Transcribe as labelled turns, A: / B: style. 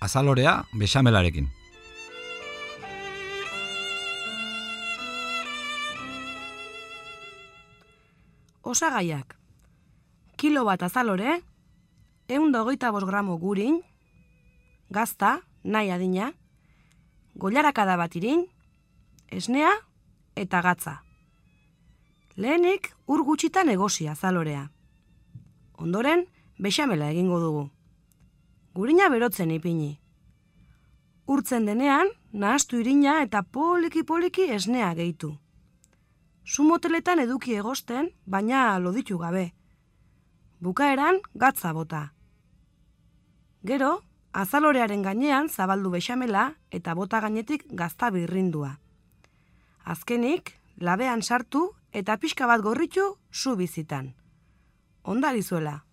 A: azalorea bexamelarekin.
B: Osagaiak. Kilo bat azalore, eun dogoita bos gramo gurin, gazta, nahi adina, goiarakada bat irin, esnea eta gatza. Lehenik ur gutxitan egosi azalorea. Ondoren, bexamela egingo dugu. Gurina berotzen ipini. Urtzen denean, nahastu irina eta poliki-poliki esnea gehitu. Sumoteletan eduki egosten, baina loditu gabe. Bukaeran, gatza bota. Gero, azalorearen gainean zabaldu bexamela eta bota gainetik gazta birrindua. Azkenik, labean sartu eta pixka bat gorritu zu bizitan. Ondari zuela.